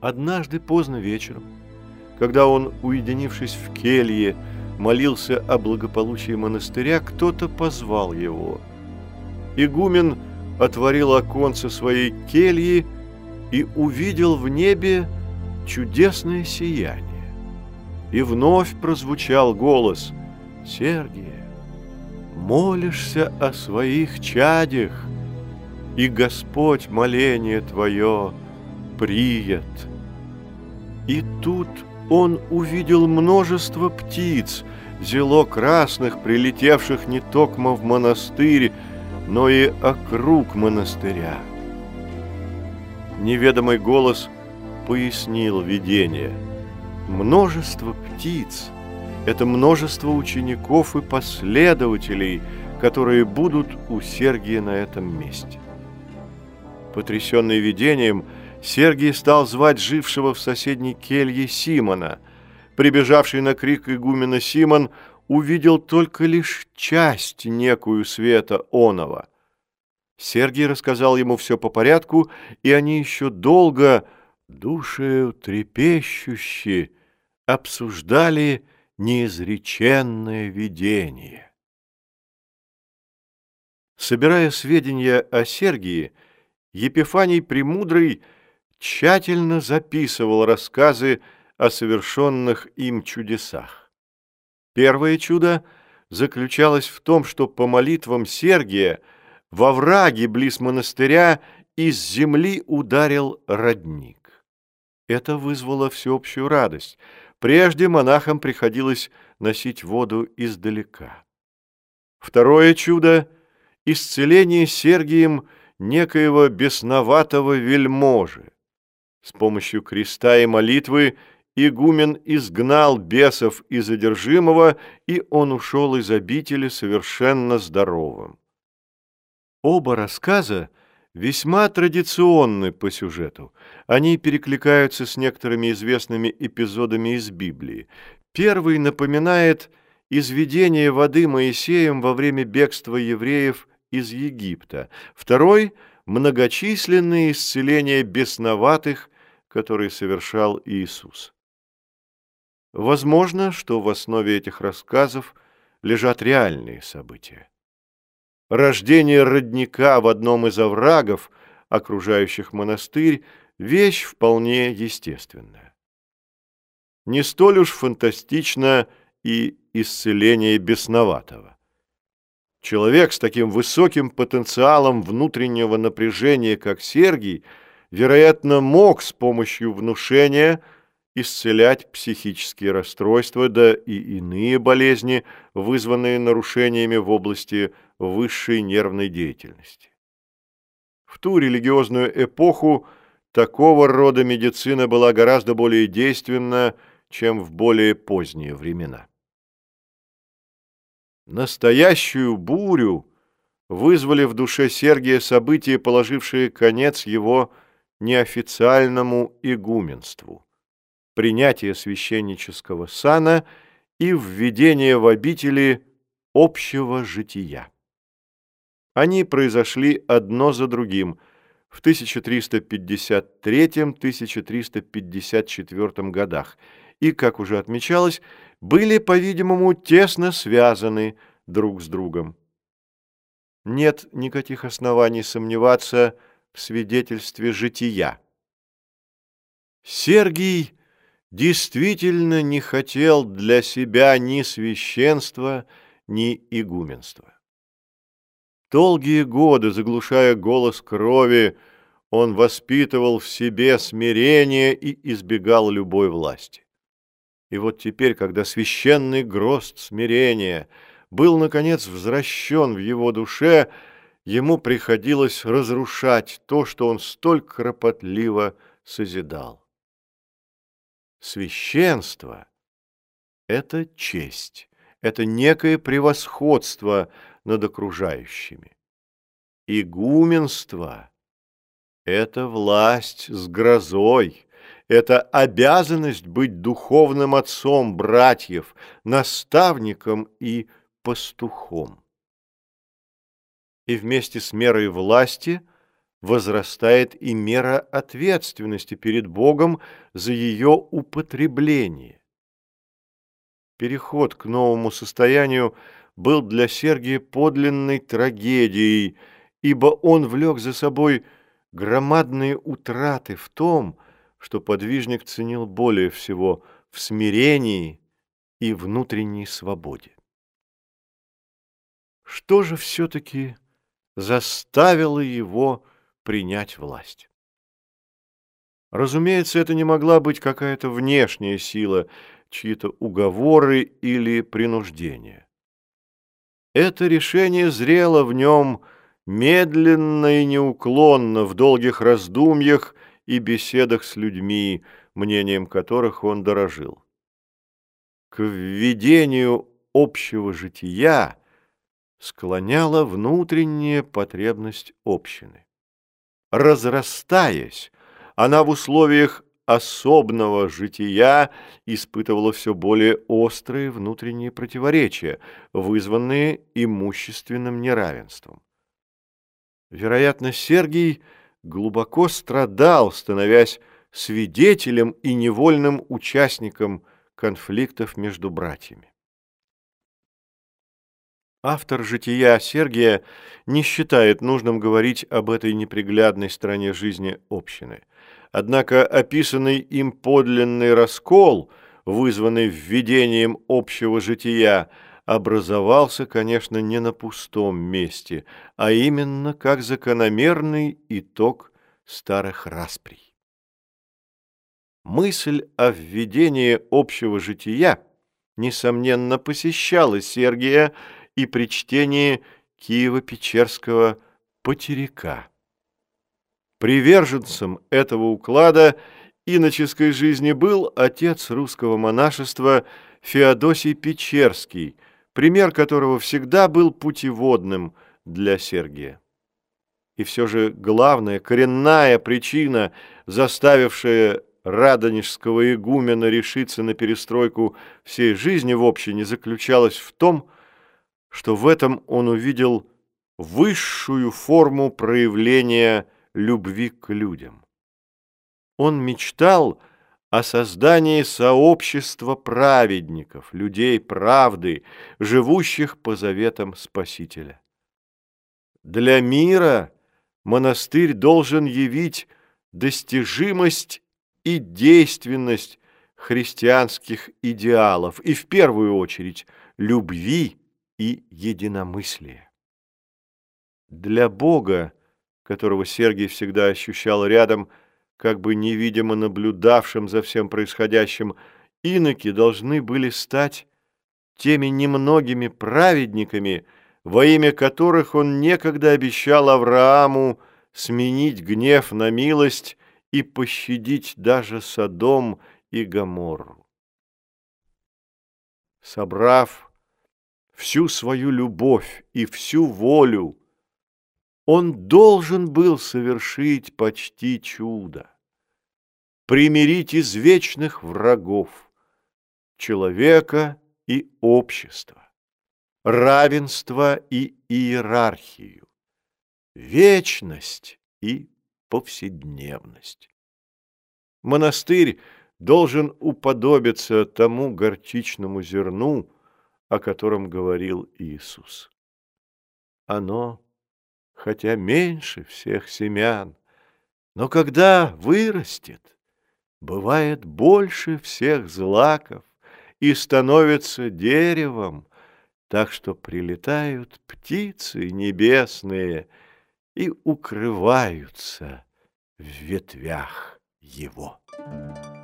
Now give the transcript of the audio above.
Однажды поздно вечером, когда он, уединившись в келье, молился о благополучии монастыря, кто-то позвал его. Игумен отворил оконце своей кельи и увидел в небе чудесное сияние. И вновь прозвучал голос «Сергия, молишься о своих чадях, и Господь моление твое прият». И тут он увидел множество птиц, зело красных, прилетевших не токмо в монастырь, но и округ монастыря. Неведомый голос пояснил видение. Множество птиц – это множество учеников и последователей, которые будут у Сергия на этом месте. Потрясенный видением, Сергий стал звать жившего в соседней келье Симона. Прибежавший на крик игумена Симон увидел только лишь часть некую света оного. Сергий рассказал ему все по порядку, и они еще долго, душею трепещущие, обсуждали неизреченное видение. Собирая сведения о Сергии, Епифаний Премудрый тщательно записывал рассказы о совершенных им чудесах. Первое чудо заключалось в том, что по молитвам Сергия во враге близ монастыря из земли ударил родник. Это вызвало всеобщую радость. Прежде монахам приходилось носить воду издалека. Второе чудо – исцеление Сергием некоего бесноватого вельможи. С помощью креста и молитвы – игумен изгнал бесов из одержимого, и он ушел из обители совершенно здоровым. Оба рассказа весьма традиционны по сюжету. Они перекликаются с некоторыми известными эпизодами из Библии. Первый напоминает изведение воды Моисеем во время бегства евреев из Египта. Второй – многочисленные исцеления бесноватых, которые совершал Иисус. Возможно, что в основе этих рассказов лежат реальные события. Рождение родника в одном из оврагов, окружающих монастырь, вещь вполне естественная. Не столь уж фантастично и исцеление бесноватого. Человек с таким высоким потенциалом внутреннего напряжения, как Сергий, вероятно, мог с помощью внушения – исцелять психические расстройства, да и иные болезни, вызванные нарушениями в области высшей нервной деятельности. В ту религиозную эпоху такого рода медицина была гораздо более действенна, чем в более поздние времена. Настоящую бурю вызвали в душе Сергия события, положившие конец его неофициальному игуменству принятие священнического сана и введение в обители общего жития. Они произошли одно за другим в 1353-1354 годах и, как уже отмечалось, были, по-видимому, тесно связаны друг с другом. Нет никаких оснований сомневаться в свидетельстве жития. Сергий действительно не хотел для себя ни священства, ни игуменства. Долгие годы, заглушая голос крови, он воспитывал в себе смирение и избегал любой власти. И вот теперь, когда священный грост смирения был, наконец, возвращен в его душе, ему приходилось разрушать то, что он столь кропотливо созидал. Священство – это честь, это некое превосходство над окружающими. Игуменство – это власть с грозой, это обязанность быть духовным отцом братьев, наставником и пастухом. И вместе с мерой власти возрастает и мера ответственности перед Богом за ее употребление. Переход к новому состоянию был для Сергия подлинной трагедией, ибо он влек за собой громадные утраты в том, что подвижник ценил более всего в смирении и внутренней свободе. Что же все-таки заставило его принять власть? Разумеется, это не могла быть какая-то внешняя сила, чьи-то уговоры или принуждение. Это решение зрело в нем медленно и неуклонно в долгих раздумьях и беседах с людьми, мнением которых он дорожил. К введению общего жития склоняла внутренняя потребность общины. Разрастаясь, она в условиях особного жития испытывала все более острые внутренние противоречия, вызванные имущественным неравенством. Вероятно, Сергий глубоко страдал, становясь свидетелем и невольным участником конфликтов между братьями. Автор «Жития» Сергия не считает нужным говорить об этой неприглядной стороне жизни общины. Однако описанный им подлинный раскол, вызванный введением общего жития, образовался, конечно, не на пустом месте, а именно как закономерный итог старых расприй. Мысль о введении общего жития, несомненно, посещала Сергия и при чтении Киево-Печерского «Потеряка». Приверженцем этого уклада иноческой жизни был отец русского монашества Феодосий Печерский, пример которого всегда был путеводным для Сергия. И все же главная, коренная причина, заставившая радонежского игумена решиться на перестройку всей жизни в общине, заключалась в том, что в этом он увидел высшую форму проявления любви к людям. Он мечтал о создании сообщества праведников, людей правды, живущих по заветам Спасителя. Для мира монастырь должен явить достижимость и действенность христианских идеалов и в первую очередь любви и единомыслие. Для Бога, которого Сергий всегда ощущал рядом, как бы невидимо наблюдавшим за всем происходящим, иноки должны были стать теми немногими праведниками, во имя которых он некогда обещал Аврааму сменить гнев на милость и пощадить даже Содом и Гоморру. Собрав всю свою любовь и всю волю, он должен был совершить почти чудо, примирить извечных врагов человека и общества, равенство и иерархию, вечность и повседневность. Монастырь должен уподобиться тому горчичному зерну, о котором говорил Иисус. Оно, хотя меньше всех семян, но когда вырастет, бывает больше всех злаков и становится деревом, так что прилетают птицы небесные и укрываются в ветвях его. Thank you.